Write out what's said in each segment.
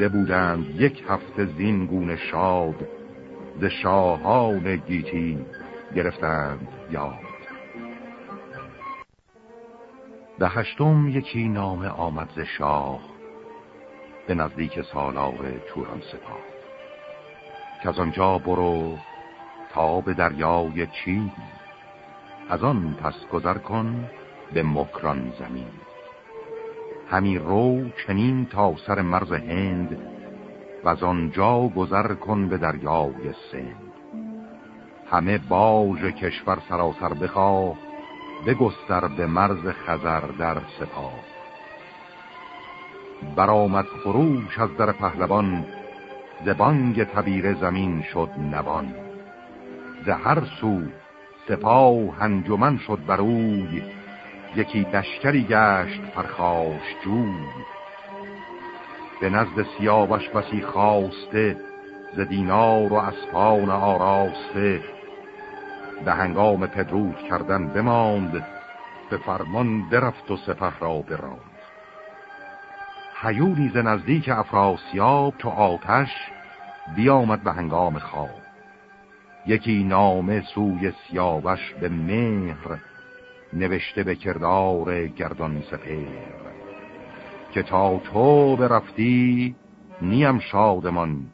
ببودند یک هفته زینگون شاد ز شاهان گیتی گرفتند یاد. به هشتم یکی نامه آمد ز شاه به نزدیک سالار توران سپاه که از آنجا برو تا به دریای چین از آن پس گذر کن به مکران زمین. همی رو چنین تا سر مرز هند و از آنجا گذر کن به دریای سند. همه باج کشور سراسر بخواه بگستر به مرز خزر در سپاه. برآمد خروش از در پهلوان زبانگ تبیر زمین شد نبان ز هر سو سپاه هنجمن شد بروی یکی دشکری گشت پرخاش جوی. به نزد سیاوش بسی خواسته ز دینار و اسپان آراسته. به هنگام پدرود کردن بماند به فرمان درفت و سپه را براند. هیونی ز نزدیک افراسیاب تو آتش بیامد به هنگام خواب. یکی نامه سوی سیاوش به مهر نوشته به کردار گردان سپیر که تا تو برفتی نیم شادمان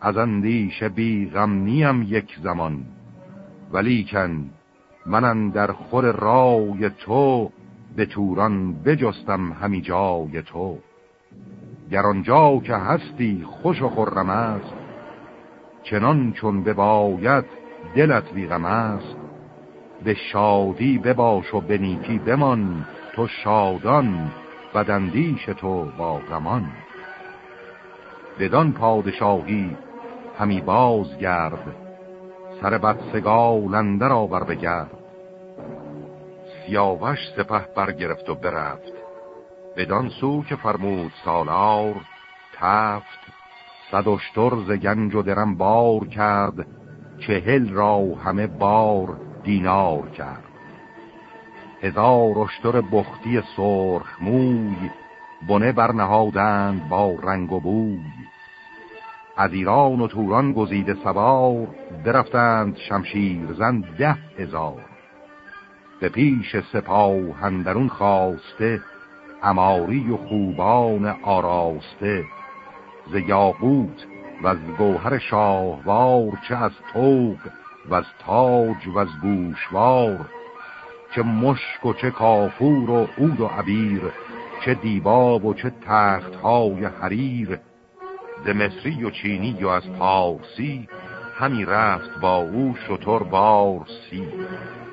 از اندیشه بی غم نیم یک زمان. ولیکن منم در خور رای تو به توران بجستم همی جای تو. گر آنجا که هستی خوش و خرم است چنان چون بباید دلت بیغم است. به شادی بباش و به نیکی بمان تو شادان بدندیش تو با غمان بدان پادشاهی همی بازگرد سر بدسگال اندر آور بگرد سیاوش سپه برگرفت و برفت بدان سو که فرمود سالار تفت. صد ز گنج و درم بار کرد چهل را همه بار. دینار کرد. هزار اشتر بختی سرخ موی بنه برنهادند با رنگ و بوی. از ایران و توران گزیده سوار درفتند شمشیر زن ده هزار. به پیش سپاه هندرون خواسته اماری و خوبان آراسته. ز یاقوت و از گوهر شاهوار چه از توق و از تاج و از گوشوار چه مشک و چه کافور و عود و عبیر چه دیباب و چه تختهای حریر. ز مصری و چینی و از پارسی همی رفت با او شطور بارسی.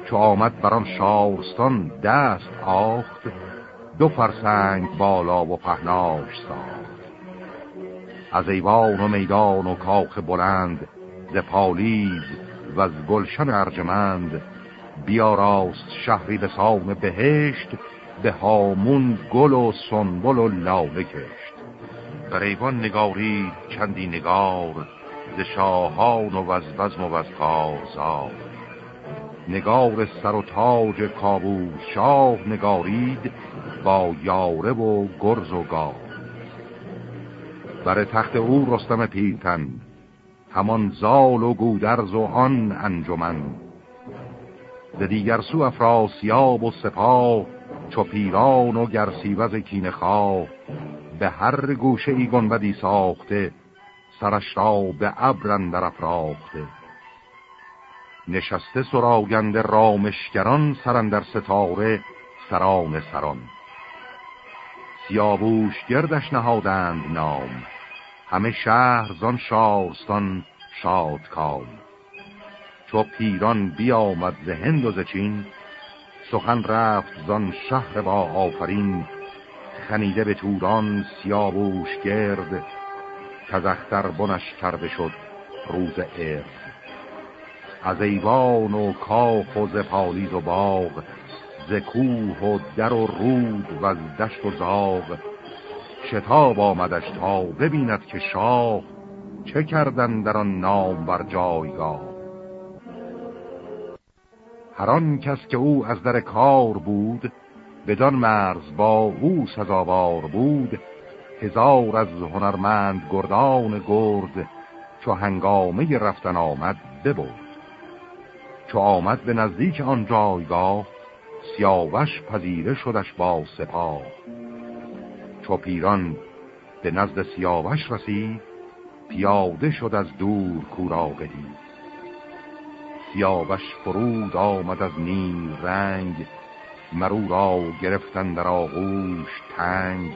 چو آمد بران شارستان دست آخت دو فرسنگ بالا و پهناش ساخت. از ایوان و میدان و کاخ بلند ز پالیز و از گلشن ارجمند بیاراست شهری به سام بهشت به هامون گل و سنبل و لاله کشت. بر ایوان نگاری چندی نگار ز شاهان و از و از کارزار. نگار سر و تاج کابوس شاه نگارید با یاره و گرز و گاو بر تخت او رستم پیلتن همان زال و گودرز و آن انجمن. ز دیگر سو افراسیاب و سپاه چو پیران و گرسیوز کین به هر گوشه ای گنبدی ساخته سرش را به ابرن در افراخته. نشسته سراگند رامشگران سرن در ستاره سران سران. سیابوش گردش نهادند نام. همه شهر زان شارستان شاد کام. چو پیران بیامد ز هند و ز چین سخن رفت زان شهر با آفرین. خنیده به توران سیابوش گرد کزختر بنش کرده شد روز ارد از ایوان و کاخ و ز پالیز و باغ ز کوه و در و رود و از دشت و زاغ شتاب آمدش تا ببیند که شاه چه کردن در آن نام بر جایگاه. هر آن کس که او از در کار بود بدان مرز با او سزاوار بود. هزار از هنرمند گردان گرد چو هنگامه رفتن آمد ببرد. چو آمد به نزدیک آن جایگاه سیاوش پذیره شدش با سپاه. چو پیران به نزد سیاوش رسید پیاده شد از دور کورا بدید سیاوش فرود آمد از نیل رنگ مرو را گرفتن در آغوش تنگ.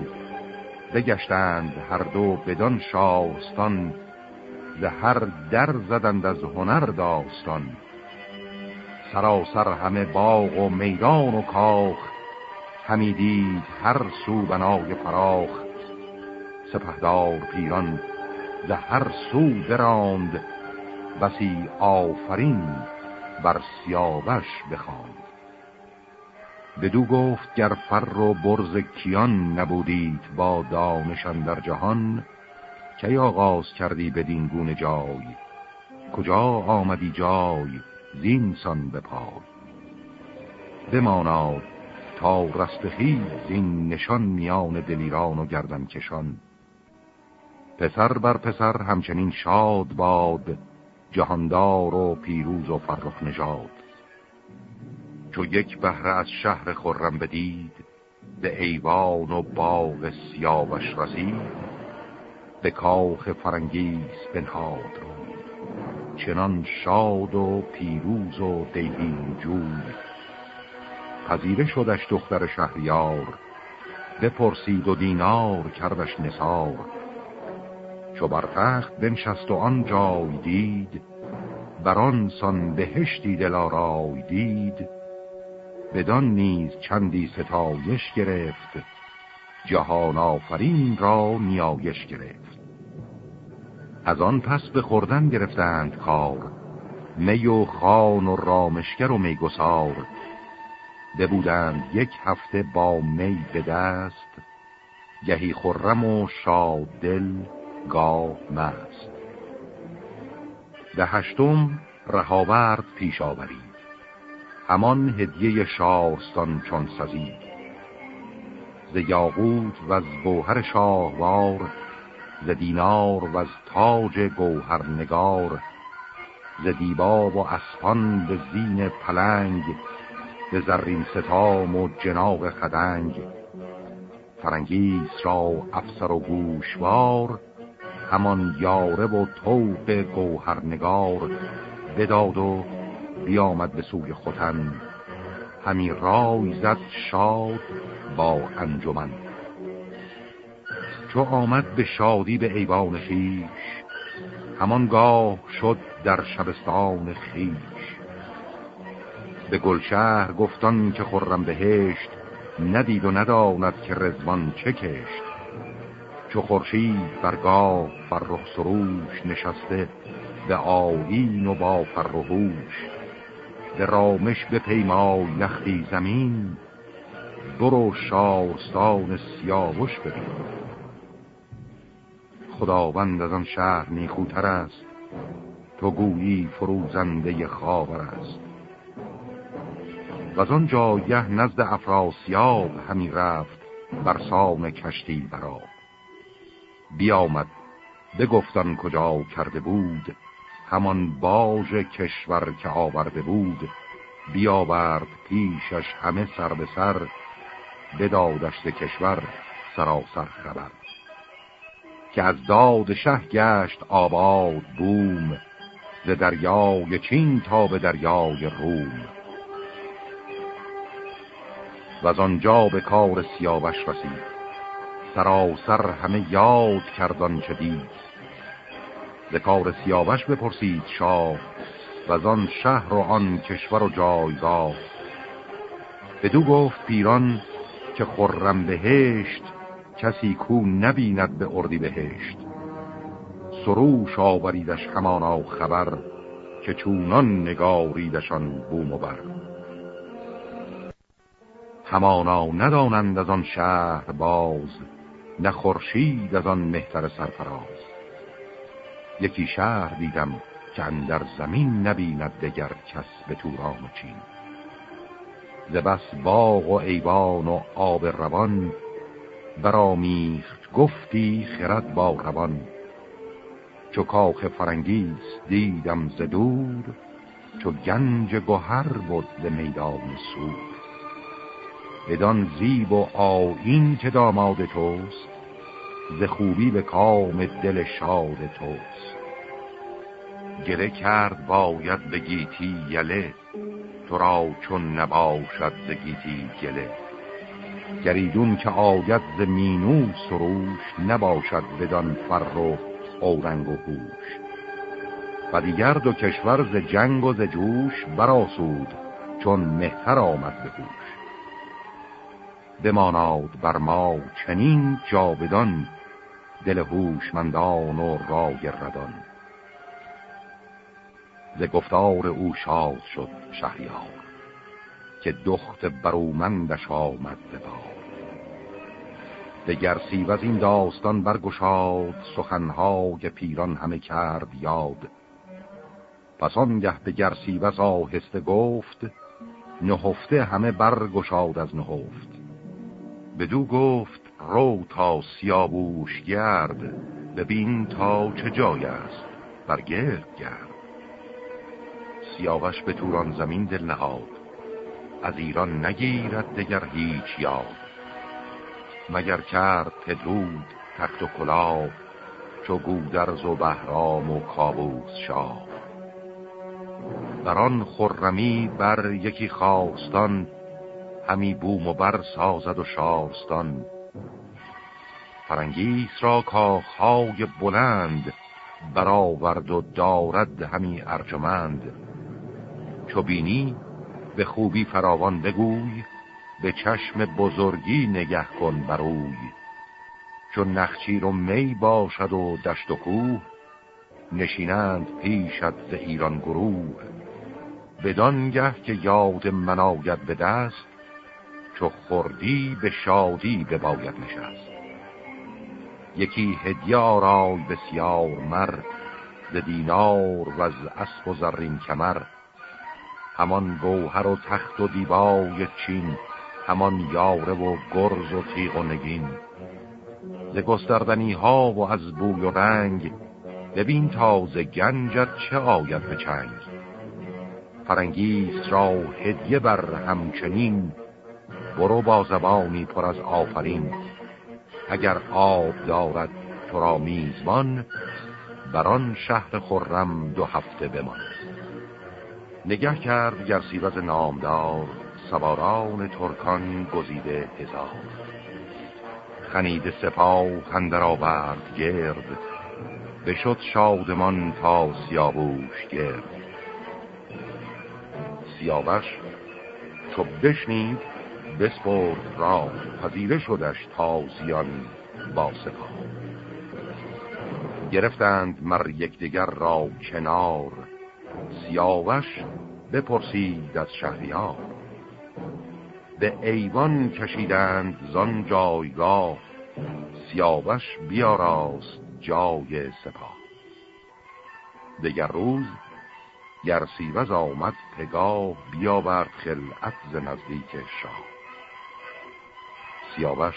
بگشتند هر دو بدان شاستان ز هر در زدند از هنر داستان. سراسر همه باغ و میدان و کاخ همی دید هر سو بنای فراخ. سپهدار پیران ز هر سو براند. بسی آفرین بر سیاوش بخواند. بدو گفت گر فر و برز کیان نبودید با دانشان در جهان کی آغاز کردی بدین گونه جای؟ کجا آمدی جای زینسان به پای؟ بماناد تا رستخیز این نشان میان دلیران و گردن کشان. پسر بر پسر همچنین شاد باد جهاندار و پیروز و فرخ نژاد. چو یک بهره از شهر خرم بدید به ایوان و باغ سیاوش رسید. به کاخ فرنگیس بنهاد رو چنان شاد و پیروز و دیهین جوی پذیره شدش دختر شهریار. بپرسید و دینار کردش نسار چو بر تخت بنشست و آن جای دید بران سان بهشتی دلارای دید. بدان نیز چندی ستایش گرفت جهان آفرین را نیایش گرفت. از آن پس به خوردن گرفتند کار می و خان و رامشگر و میگسار. بودند یک هفته با می به دست گهی خرم و شاد دل گاه مست. به هشتم رهاورد پیش آورید همان هدیه شارستان چون سزید ز یاقوت و از گوهر شاهوار ز دینار و از تاج گوهر نگار ز دیبا و اسپان به زین پلنگ به زرین ستام و جناغ خدنگ. فرنگیس را افسر و گوشوار همان یاره و توق گوهرنگار بداد و بیامد به سوی خوتن همی رای زد شاد با انجمن. چو آمد به شادی به ایوان خیش همانگاه شد در شبستان خیش. به گلشهر گفتان که خرم بهشت ندید و نداند که رزوان چه کشت. چو خورشید برگاه فرخ سروش نشسته به آیین و با فرهوش به رامش به پیمای نختی زمین برو شارستان سیاوش ببین. خداوند از آن شهر نیکوتر است تو گویی فروزنده خاور است. و از آن جایه نزد افراسیاب همی رفت برسان کشتی برا. بیامد بگفتن کجا کرده بود همان باژ کشور که آورده بود بیاورد پیشش همه سر به سر بدادشت کشور سراسر خبر. که از داد شه گشت آباد بوم ز دریای چین تا به دریای روم. و از آنجا به کار سیاوش رسید. سراسر همه یاد کردان چه دید. ز کار سیاوش بپرسید شاه و آن شهر و آن کشور و جایگاه. بدو گفت پیران که خرم بهشت کسی کو نبیند به اردی بهشت. سروش آوریدش همانا خبر که چونان نگاریدشان بوم و بر. همانا ندانند از آن شهر باز نه خورشید از آن مهتر سرفراز. یکی شهر دیدم که اندر زمین نبیند دگر کس به توران و چین. ز بس باغ و ایوان و آب روان برامیخت گفتی خرد با روان. چو کاخ فرنگیس دیدم ز دور چو گنج گوهر بود به میدان سور. بدان زیب و آیین که داماد توست ز خوبی به کام دل شاد توست. گله کرد باید به گیتی یله تو را چون نباشد ز گیتی گله. گریدون که آید ز مینو سروش نباشد بدان فر و اورنگ و هوش. و دیگر دو کشور ز جنگ و ز جوش براسود چون مهتر آمد به بماناد بر ما چنین جاودان دل هوشمندان و رای ردان. ز گفتار او شاد شد شهریار که دخت برومندش آمد به بار. دگر سیوز این داستان برگشاد سخنهای پیران همه کرد یاد. پس آنگه به گرسیوز آهسته گفت نهفته همه برگشاد از نهفت. بدو گفت رو تا سیابوش گرد ببین تا چه جای است برگرد گرد سیاوش به توران زمین دل نهاد از ایران نگیرد دگر هیچ یاد. مگر کرد پدرود تخت و کلاه چو گودرز و بهرام و کابوس شاه. در آن خرمی بر یکی خواستان همی بوم و بر سازد و شارستان. فرنگیس را کاخهای بلند برآورد و دارد همی ارجمند. چو بینی به خوبی فراوان بگوی به چشم بزرگی نگه کن بروی چون نخچیر و می باشد و دشت و کوه نشینند پیشت ز ایران گروه. بدانگه که یاد من آید به دست چو خوردی به شادی به باید نشست. یکی هدیه آرای بسیار مر ز دینار و از اسب و زرین کمر. همان گوهر و تخت و دیبای چین همان یاره و گرز و تیغ و نگین. ز گستردنی ها و از بوی و رنگ ببین تازه گنجت چه آید به چنگ. فرنگیس را هدیه بر همچنین برو با زبانی پر از آفرین. اگر آب دارد تو را میزبان بر آن شهر خرم دو هفته بمان. نگه کرد گرسیوز نامدار سواران ترکان گزیده هزار. خنید سپاه هندر آورد گرد بشد شادمان تا سیاووش گرد. سیاوش چو بشنید بسپرد را پذیره شدش تازیان با سپاه. گرفتند مر یکدیگر را کنار سیاوش بپرسید از شهریار. به ایوان کشیدند زان جایگاه سیاوش بیاراست جای سپاه. دگر روز گرسیوز آمد پگاه بیاورد خلعت ز نزدیک شاه. سیاوش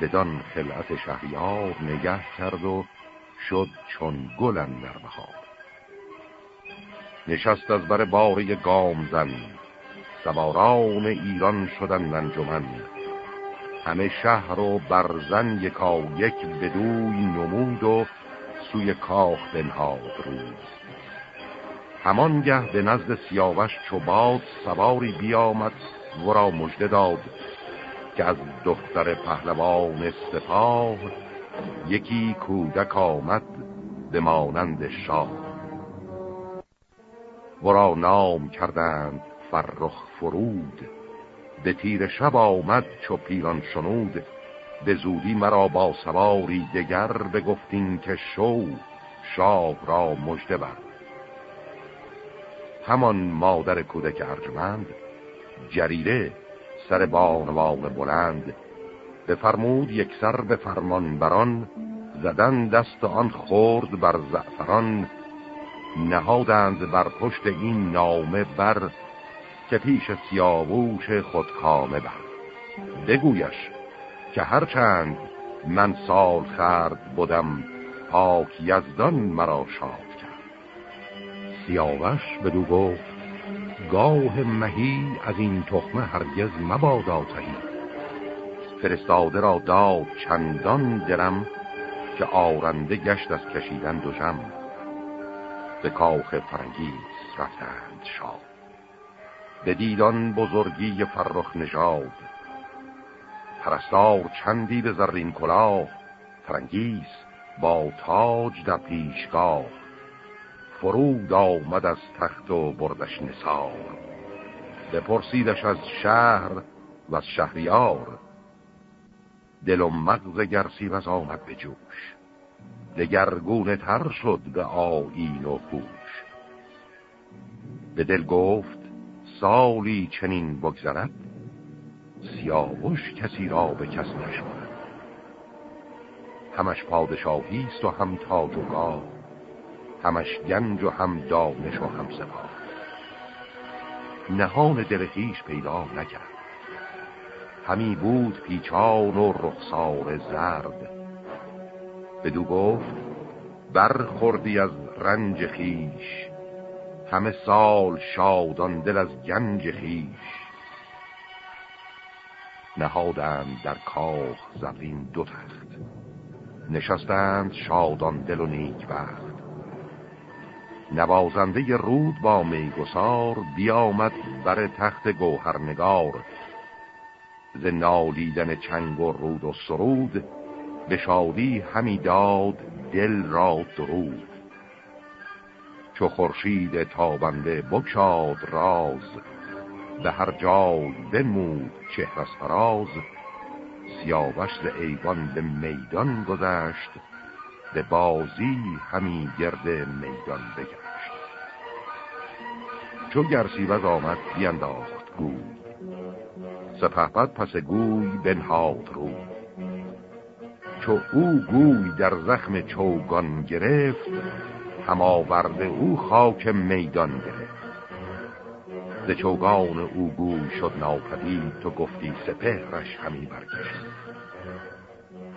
بدان خلعت شهریار نگه کرد و شد چون گل در بهار. نشست از بر باره گام زن سواران ایران شدن انجمن. همه شهر و برزن یکا یک بدوی نمود و سوی کاخ بنهاد روز. همانگه به نزد سیاوش چوباد سواری بیامد ورا مژده داد. که از دختر پهلوان سپاه یکی کودک آمد به مانند شاه. ورا نام کردند فرخ فرود به تیر شب آمد چو پیران شنود. به زودی مرا با سواری دگر بگفتین که شو شاه را مژده بر. همان مادر کودک ارجمند جریده سر بانوان بلند بفرمود یک سر به فرمان بران زدن دست آن خورد بر زعفران نهادند بر پشت این نامه بر که پیش سیاووش خودکامه بر بگویش که هرچند من سال خرد بودم پاک یزدان مرا شاد کرد سیاوش بدو گفت گاه مهی از این تخمه هرگز مبادا تهی فرستاده را داد چندان درم که آرنده گشت از کشیدن دوژم به کاخ فرنگیز رفتند شاد. به دیدان بزرگی فرخ نژاد. پرستار چندی به زرین کلاه فرنگیز با تاج در پیشگاه. فرود آمد از تخت و بردش نسار بپرسیدش از شهر و از شهریار. دل و مغز گرسی و آمد به جوش. دگرگونه تر شد به آیین و خوش به دل گفت سالی چنین بگذرد سیاوش کسی را به کس نشمارد همش پادشاهی است و هم تاج و گاه همش گنج و هم دانش و هم سپاه. نهان دل پیدا نکرد. همی بود پیچان و رخسار زرد. بدو گفت برخوردی از رنج خیش همه سال شادان دل از گنج خیش نهادند در کاخ زمین دو تخت. نشستند شادان دل و نیک بخت نوازنده رود با میگسار بیامد بر تخت گوهرنگار. ز نالیدن چنگ و رود و سرود به شادی همی داد دل را درود. چو خورشید تابنده بکشاد راز به هر جای بمود چهر از فراز. سیاوش ز ایوان به میدان گذشت به بازی همی گرد میدان بگشت. چو گرسیوز آمد بینداخت گوی. سپهبد پس گوی بنهاد رو. چو او گوی در زخم چوگان گرفت هم آورده او خاک میدان گرفت. ز چوگان او گوی شد ناپدید تو گفتی سپهرش همی برگشت.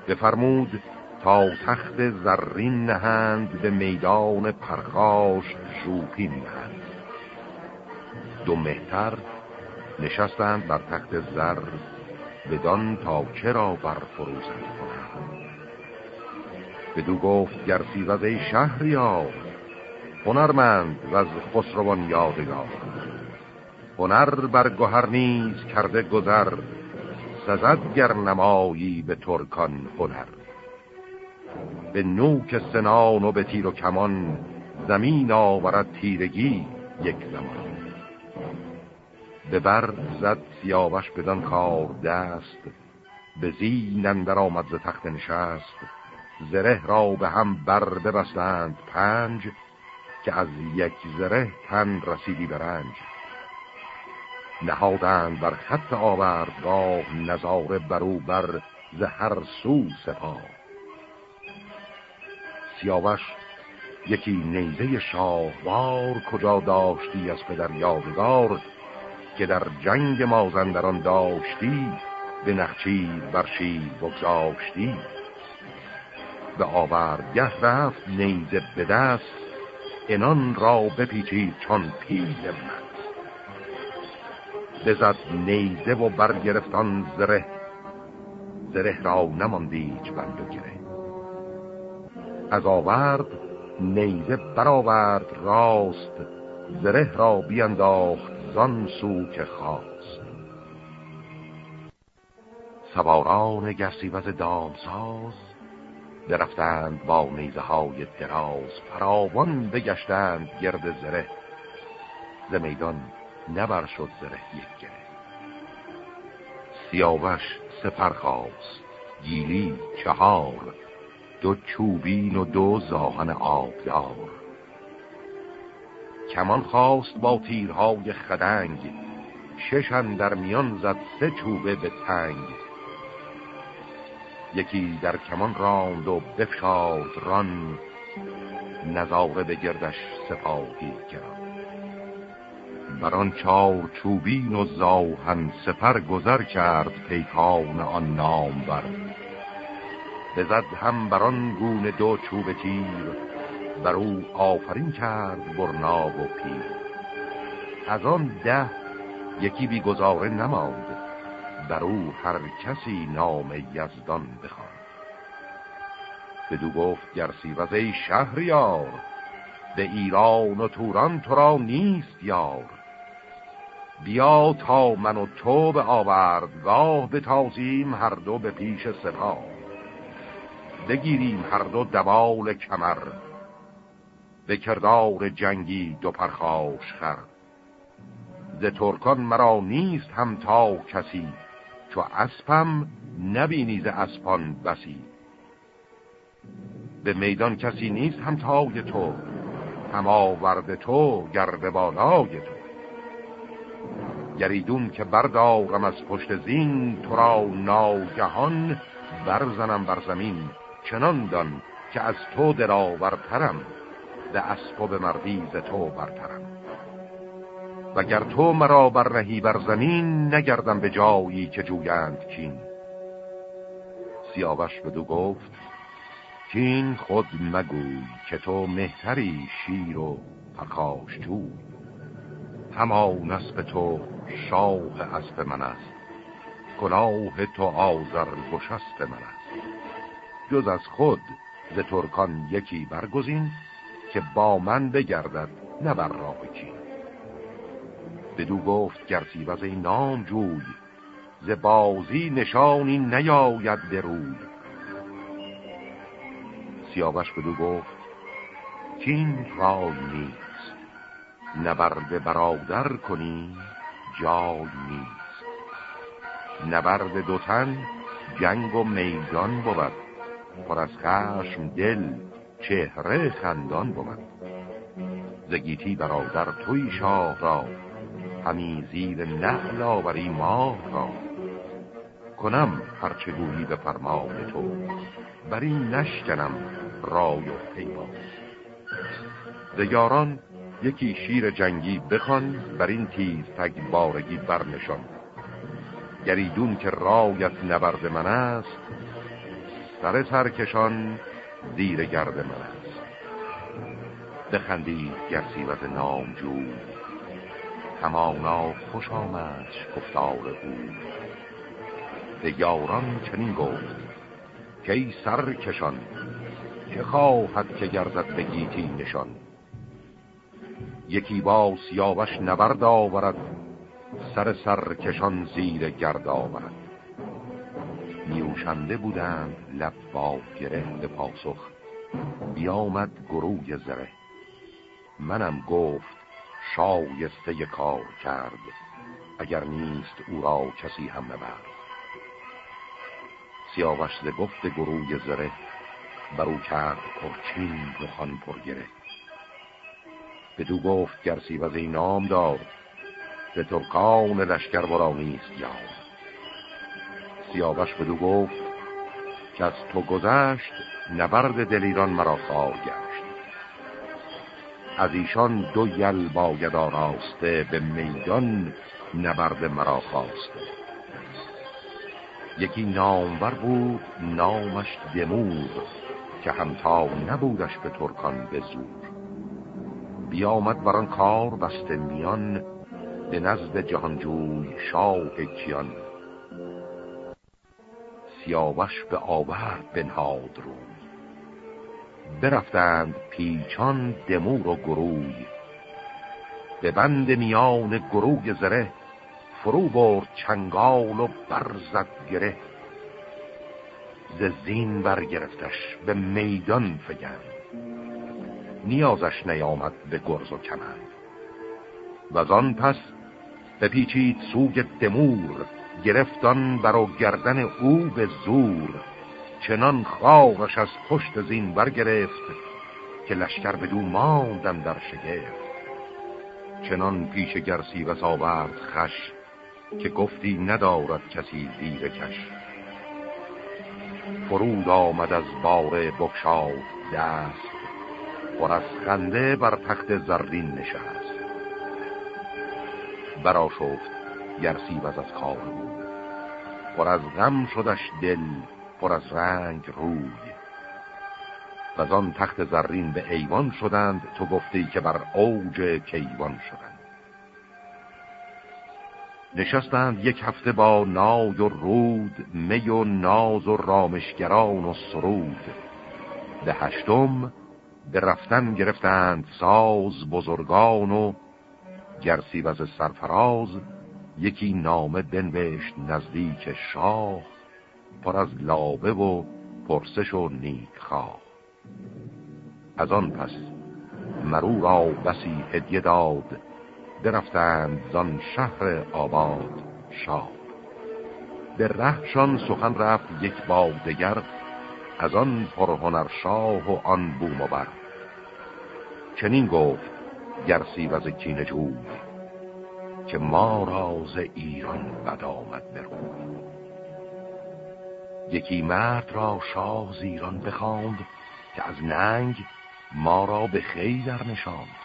بفرمود تا تخت زرین نهند به میدان پرخاش شوپین نهند. دو مهتر نشستند بر تخت زر بدان تا چرا بر فروزند کنند بدو گفت گرسی و ای شهریار هنرمند و از خسروان یادگار. هنر بر گوهر نیز کرده گذر سزد گر نمایی به ترکان هنر. به نوک سنان و به تیر و کمان زمین آورد تیرگی یک زمان. به بر زد سیاوش بدان کار دست به زین در آمد ز تخت نشست زره را به هم بر ببستند پنج که از یک زره تن رسیدی برنج نهادند بر خط آوردگاه نظاره برو بر زهر سو سپاه. سیاوش یکی نیزه شاهوار کجا داشتی از پدر یادگار؟ که در جنگ مازندران داشتی به نخچیر بر شیر بگذاشتی. به آوردگه رفت نیزه به دست انان را بپیچید چون پیل من. بزد نیزه و برگرفتان زره زره را نماندیچ بند گره. از آورد نیزه برآورد راست زره را بینداخت زان سو که خواست سواران گرسیوز دامساز درفتند با نیزه های دراز فراوان بگشتند گرد زره. ز میدان نبر شد زره یک گره. سیاوش سپر خواست گیلی چهار. دو چوبین و دو زاهن آبدار کمان خواست با تیرهای خدنگ. ششن در میان زد سه چوبه به تنگ. یکی در کمان راند و بفشاد ران. نظاره به گردش سپاهی کرد. بران چار چوبین و زاهن سپر گذر کرد پیکان آن نام بر بزد هم بران گونه دو چوب تیر. بر او آفرین کرد برنا و پیر. از آن ده یکی بی گذاره نماند بر او هر کسی نام یزدان بخواند. بدو گفت گرسی و ای شهریار به ایران و توران تو را نیست یار. بیا تا من و تو به آوردگاه بتازیم هر دو به پیش سپاه. بگیریم هر دو دوال کمر. به کردار جنگی دو پرخاش خر. ز ترکان مرا نیست هم تا کسی چو اسپم نبینی ز اسپان بسی. به میدان کسی نیست هم تای تو هم آورد تو گرد بالای تو. گریدون که بردارم از پشت زین تو را ناگهان برزنم بر زمین چنان دان که از تو دراورترم به اسب و به مردیز تو برترم. وگر تو مرا بر رهی بر زمین نگردم به جایی که جویند کین. سیاوش بدو گفت کین خود مگوی که تو مهتری شیر و پرخاش جوی. همان اسب تو شاه اسب من است. کلاه تو آزر گشست من است. جز از خود ز ترکان یکی برگزین. که با من بگردد نه بر راه کی بدو گفت گرسی و نام جوی ز بازی نشانی نیاید روی سیاوش بدو گفت کین رای نیست نبرد برادر کنی جای نیست. نبرد دوتن جنگ و میدان بود پر از خشم دل چهره خندان بود. زگیتی برادر توی شاه را همی زیر نهل آوری ماه را. کنم هرچه گویی به فرمان تو بر این نشکنم رای و پیمان دگاران یکی شیر جنگی بخوان بر این تیز تگ بارگی برنشان. گریدون که رایت نبرد من است سر سرکشان زیر گرد من است. بخندید گرسی و نام جوی. همانا خوش آمد گفتار او. به یاران چنین گفت که ای سر کشان که خواهد که گردد به گیتی نشان. یکی با سیاوش نبرد آورد سر سر کشان زیر گرد آورد. نیوشنده بودند لب با گره پاسخ. بیامد گروه زره. منم گفت شایسته کار کرد اگر نیست او را کسی هم نبرد. سیاوش ز گفت گروه زره برو کرد پرچین بخان پرگره. بدو گفت گرسی و زی نام دار به ترکان لشکر برا نیست یار سیاوش بدو گفت که از تو گذشت نبرد دلیران مرا خواهد گشت. از ایشان دو یل باید آراسته به میدان نبرد مرا خواسته. یکی نامور بود نامش دمور که همتا نبودش به ترکان به زور. بیامد بران کار بسته میان به نزد جهانجوی شاه کیان. سیاوش به آورد بنهاد رو برفتند پیچان دمور و گروی. به بند میان گروی زره فرو برد چنگال و برزد گره. ز زین برگرفتش به میدان فگند. نیازش نیامد به گرز و کمند. و آن پس بپیچید سوی دمور. گرفتان برو گردن او به زور. چنان خواهش از پشت زین برگرفت که لشکر به دو ماندن در شگفت. چنان پیش گرسی و ساورد خش که گفتی ندارد کسی زیر کش. فرود آمد از بار بکشاد دست پر از خنده بر تخت زرین نشست. برا شفت گرسی و از کار بود پر از غم شدش دل پر از رنگ روی. و آن تخت زرین به ایوان شدند تو گفتی که بر اوج کیوان شدند. نشستند یک هفته با نای و رود می و ناز و رامشگران و سرود. به هشتم به رفتن گرفتند ساز بزرگان و گرسی وز سرفراز یکی نامه بنوشت نزدیک شاه پر از لابه و پرسش و نیک خواه از آن پس مرو را بسی هدیه داد برفتند زان شهر آباد شاد به رهشان سخن رفت یک با دگر از آن پرهنر شاه و آن بوم و بر. چنین گفت گرسی و زکین جوی که ما راز ایران بد آمد بروی یکی مرد را شاه زیران بخواند که از ننگ ما را به خی در نشاند.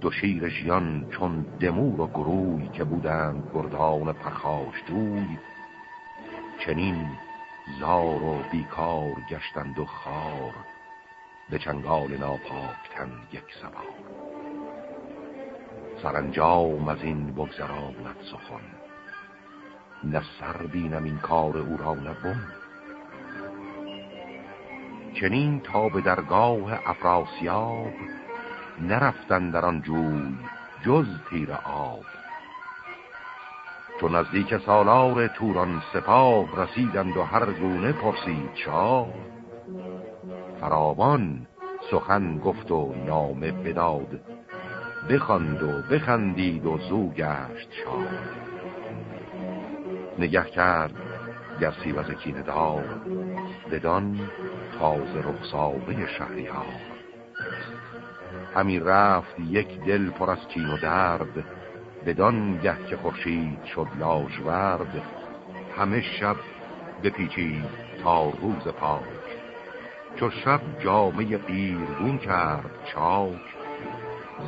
دو شیرشیان چون دمور و گروی که بودند گردان پرخاش دوی چنین زار و بیکار گشتند و خار به چنگال ناپاکتن یک سوار. سرانجام از این بگذراند سخن. نه سر بینم این کار او را نبون چنین تا به درگاه افراسیاب نرفتن در آن جوی جز تیر آب. چون نزدیک سالار توران سپاه رسیدند و هر گونه پرسید شاه فراوان سخن گفت و نامه بداد. بخواند و بخندید و زو گشت شاه نگه کرد گرسی و زکین دار بدان تازه رخصابه شهریار. همی رفت یک دل پر از کین و درد بدان گه که خورشید شد لاژورد همه شب بپیچید تا روز پاک. چو شب جامعه قیرگون کرد چاک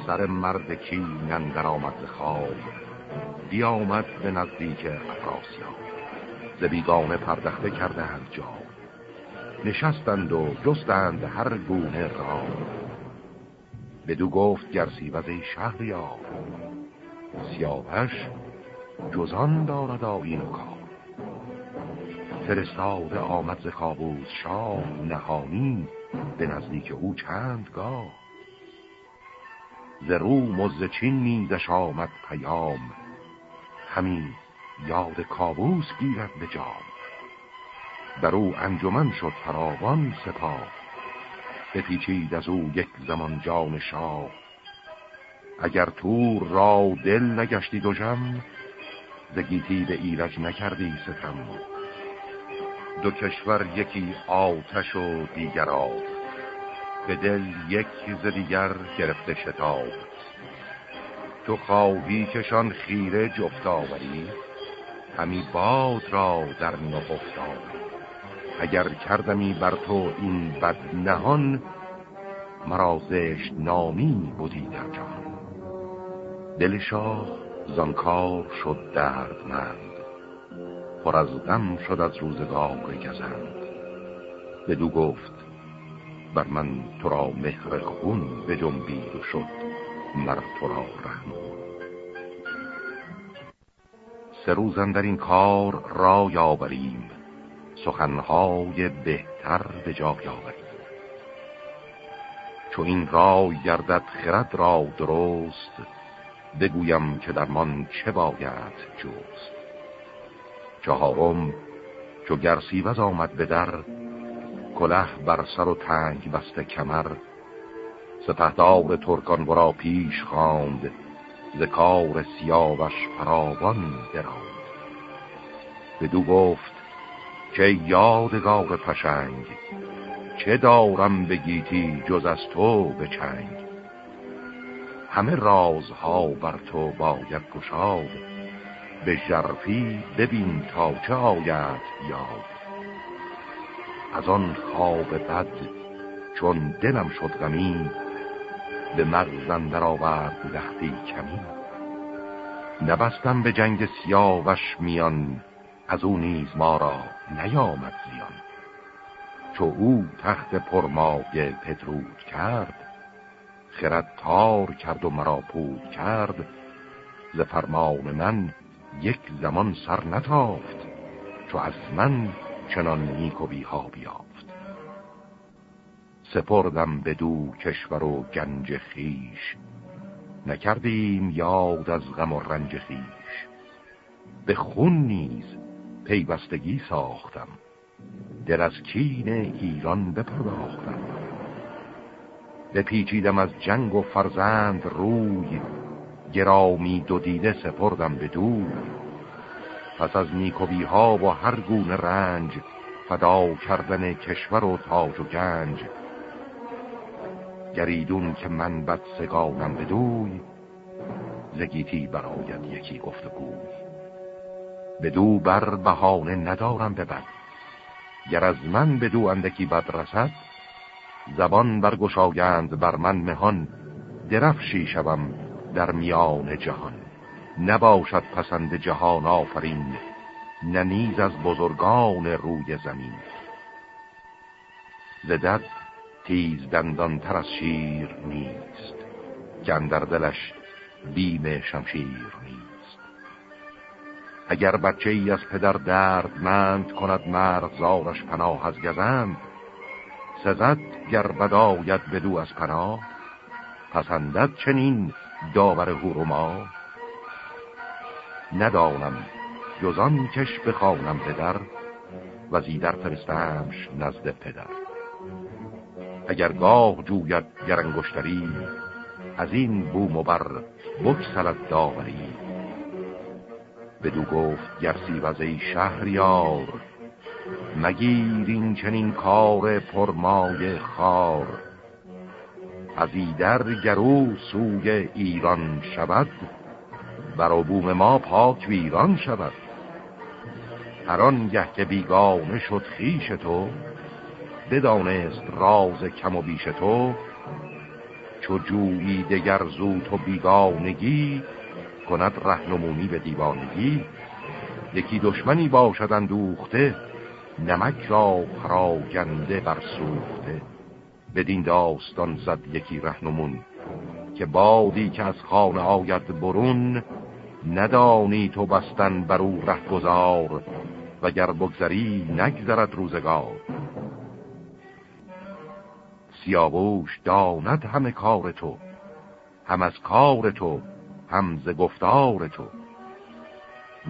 سر مرد کی نندر آمد خواب. بیامد به نزدیک افراسیاب. ز بیگانه پردخته کرده هر جا. نشستند و جستند هر گونه را بدو گفت گرسی وزی شهریار. سیاوش جزان دارد آین و کار. فرستاده آمد ز کابوس شاه نهانی. به نزدیک او چند گاه. ز روم و ز چین میزش آمد پیام. همین یاد کابوس گیرد به جام. بر او انجمن شد فراوان سپاه. بپیچید از او یک زمان جان شاه. اگر تور را دل نگشتی دو جم زگیتی به ایرج نکردی ستم. دو کشور یکی آتش و دیگر آب به دل یک ز دیگر گرفته شتاب. تو خواهی کشان خیره جفت آوری همی باد را در نهفت اگر کردمی بر تو این بد نهان مرا زشت نامی بودی در جهان. دل شاه زانکار شد دردمند پر از غم شد از روزگار گزند. بدو گفت بر من تو را مهر خون به جنبید شد مر تو را رحم. سه روزن در این کار را یاوریم سخنهای بهتر به جا یاوریم چون این رای گردد خرد را درست بگویم که در من چه باید جوست چهارم چو گرسیوز آمد به در کله بر سر و تنگ بسته کمر سپهدار ترکان برا پیش خواند ز کار سیاوش فراوان براند. بدو گفت که یادگار پشنگ چه دارم بگیتی جز از تو به چنگ. همه رازها بر تو باید گشاد به جرفی ببین تا چه آید یاد. از آن خواب بد چون دلم شد غمی به مغزم در آورد لختی کمی نبستم به جنگ سیاوش میان از او نیز ما را نیامد زیان. چو او تخت پرمایه پدرود کرد خرد تار کرد و مرا پود کرد ز فرمان من یک زمان سر نتافت چو از من چنان نیک و بیها بیافت. سپردم به دو کشور و گنج خیش نکردیم یاد از غم و رنج خیش به خون نیز پیوستگی ساختم. در از کین ایران بپرداختم. بپیچیدم از جنگ و فرزند روی. گرامی دو دیده سپردم به دور پس از نیکوبی ها و هر گونه رنج فدا کردن کشور و تاج و گنج. گریدون که من بد سگانم بدوی زگیتی براید یکی گفتگوی. بدو بر بهانه ندارم ببد گر از من بدو اندکی بد رسد زبان برگشایند بر من مهان درفشی شوم در میان جهان. نباشد پسند جهان آفرین ننیز از بزرگان روی زمین. زدد تیز دندان تر از شیر نیست که اندر دلش بیم شمشیر نیست. اگر بچه ای از پدر دردمند کند مرد زارش پناه از گزند سزد گر بداید بدو از پناه پسندد چنین داور هوروما ندانم. جزان کش بخوانم پدر و زیدر فرستمش نزد پدر. اگر گاه جوید گرنگشتری از این بوم و بر بکسلت داوری بدو گفت گرسی وزی شهریار مگیر این چنین کار پرمای خار. از ایدر گرو سوی ایران شود بر بوم ما پاک ویران شود. هر آن گه که بیگانه شد خیش تو بدانست راز کم و بیش تو. چو جویی دگر زود و بیگانگی کند رهنمونی به دیوانگی. یکی دشمنی باشد اندوخته نمک را پراگنده بر سوخته بدین داستان زد یکی رهنمون که بادی که از خانه آید برون ندانی تو بستن بر او ره گذار وگر بگذری نگذرد روزگار. سیاووش داند همه کار تو هم از کار تو هم ز گفتار تو.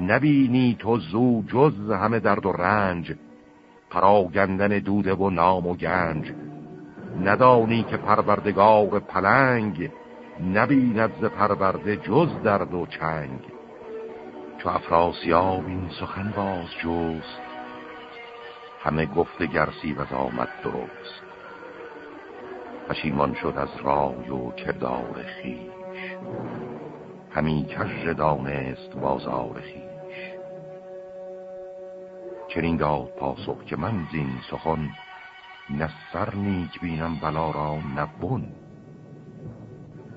نبینی تو زو جز همه درد و رنج پراگندن دوده و نام و گنج. ندانی که پروردگار پلنگ نبیند ز پرورده جز درد و چنگ. چو افراسیاب این سخن باز جوست همه گفت گرسی و آمد درست. پشیمان شد از رای و کردار خیش همی کژ دانست بازار خیش چنین داد پاسخ که من زین سخن نه سر نیک بینم بلا را نبون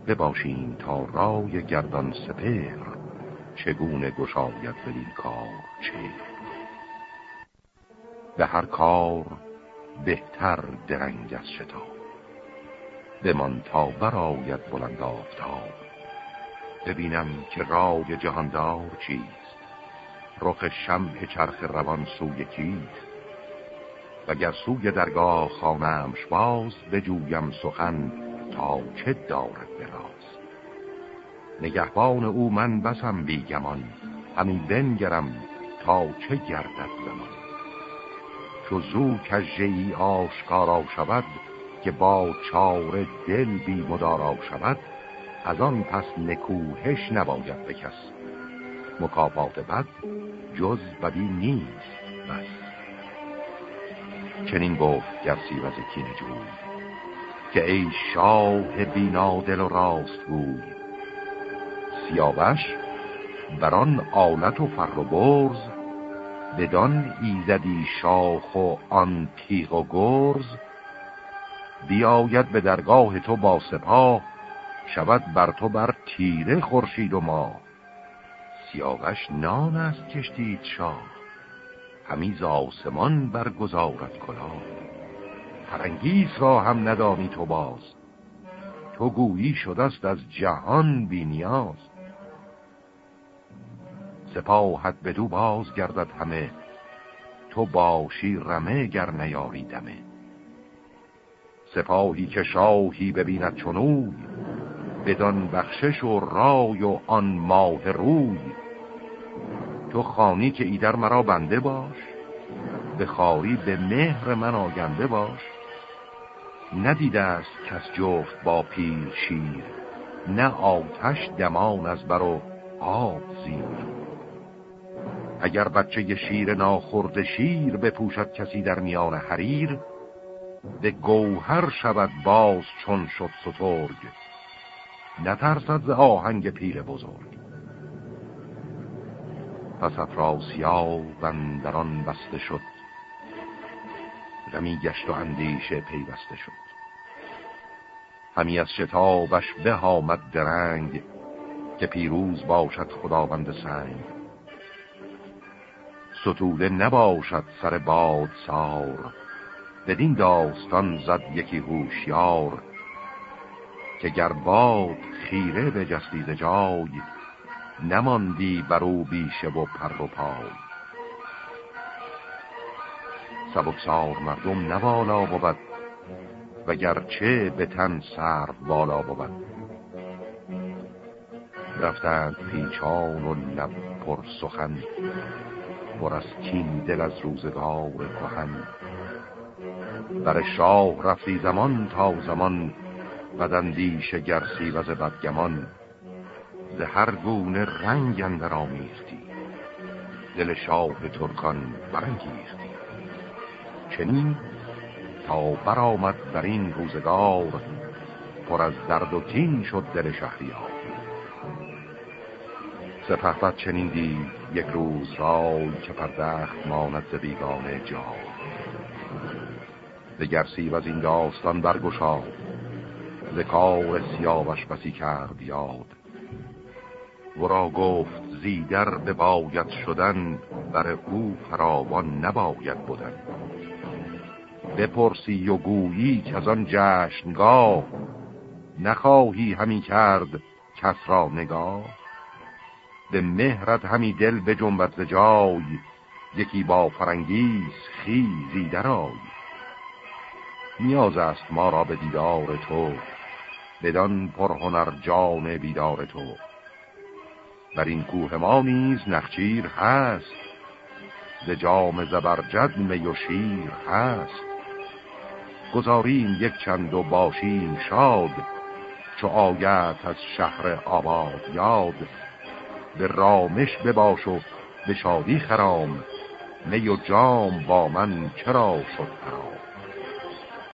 بباشیم تا رای گردان سپر چگونه گشاید بدین کار چه به هر کار بهتر درنگ از شتاب. بمان تا براید بلند آفتاب. ببینم که رای جهاندار چیست. رخ شمع چرخ روان سوی کیست. وگر سوی درگاه خانمش باز بجویم سخن تا چه دارد نگهبان او من بسم بیگمان همین بنگرم تا چه گردد زمان. چو زو کجهی آشکارا شود که با چار دل بی مدارا شود از آن پس نکوهش نباید به کس. مکافات بد جز بدی نیست بس. چنین گفت گرسی و زکین جوی که ای شاه بینادل و راست گوی سیاوش بران آلت و فر و برز بدان ایزدی شاخ و آن تیغ و گرز. بیاید به درگاه تو با سپاه شود بر تو بر تیره خورشید و ما سیاوش نان است کشتید شاه همی آسمان برگزارد کلا فرنگیس را هم ندانی تو باز تو گویی شدست از جهان بینیاز سپاهت بدو باز گردد همه. تو باشی رمه گر نیاری دمه. سپاهی که شاهی ببیند چنوی بدان بخشش و رای و آن ماه روی. تو خانی که ایدر مرا بنده باش به خاری به مهر من آگنده باش. ندیده است کس جفت با پیر شیر نه آتش دمان از بر و آب زیر. اگر بچه شیر ناخورد شیر بپوشد کسی در میان حریر به گوهر شود باز چون شد سترگ. نترسد ز آهنگ پیل بزرگ. پس افراسیاب بندران بسته شد. غمی گشت و اندیشه پیوسته شد. همی از شتابش به آمد درنگ که پیروز باشد خداوند سنگ. ستوده نباشد سر باد سار بدین داستان زد یکی هوشیار که گر باد خیره به جستیز جای نماندی بر او بیشه و پر و پای. سبکسار مردم نوالا بود وگرچه به تن سر بالا بود. رفتند پیچان و لب پر سخن. پر از کین دل از روزگار کهن. بر شاه رفتی زمان تا زمان بدندیش گرسی و بدگمان ز هر گونه رنگ اندر آمیختی دل شاه ترکان برانگیختی. چنین تا برآمد در این روزگار پر از درد و کین شد دل شهریار. سپهبد چنین دید یک روز رای که پردخت ماند ز بیگانه جا دگرسی و از این داستان برگشاد ز کار سیاوش بسی کرد یاد. ورا گفت زیدر به باید شدن بر او فراوان نباید بودن بپرسی و گویی که از آن جشنگاه نخواهی همی کرد کس را نگاه. به مهرت همی دل به جنبت جای. یکی با فرنگیز خیزی درای نیاز است ما را به دیدار تو بدان پرهنر جان بیدار تو. بر این کوه ما نیز نخچیر هست ز جام زبرجد می و شیر هست. گذاریم یک چند و باشیم شاد چو آیت از شهر آباد یاد. به رامش بباش و به شادی خرام می و جام با من چرا شد خرام